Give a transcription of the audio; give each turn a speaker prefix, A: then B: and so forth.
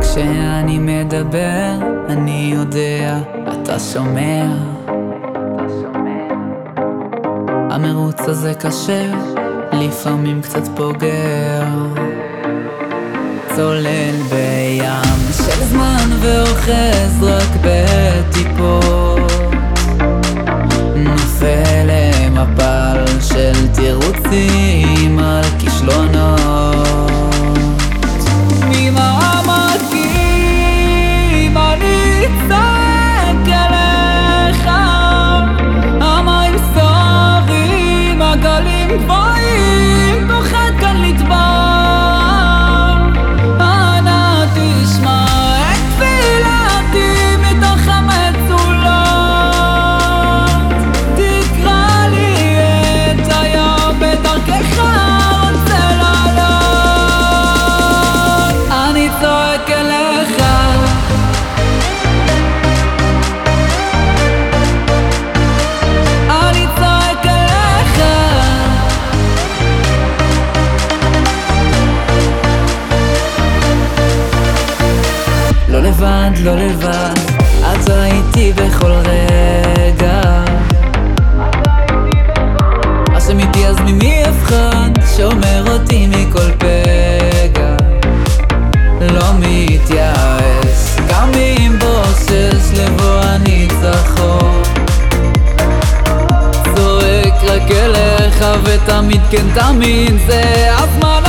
A: כשאני מדבר, אני יודע, אתה שומע. המרוץ הזה קשה, לפעמים קצת פוגע. צולל בים ואוחז רק בטיפות. לבד, לא לבד, אתה איתי בכל רגע. השם איתי אז ממי אבחן, שומר אותי מכל פגע. לא מתייאש, גם אם בושש לבוא הניצחון צועק רק אליך ותמיד כן תמיד. זה הזמן